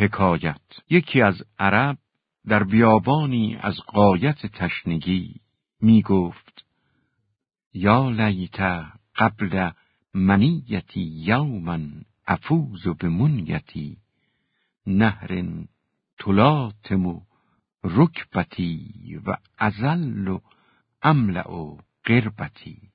حکایت. یکی از عرب در بیابانی از قایت تشنگی می گفت یا لیت قبل منیتی یوما افوز به منیتی نهر تلاتم رکبتی و ازل و املع قربتی.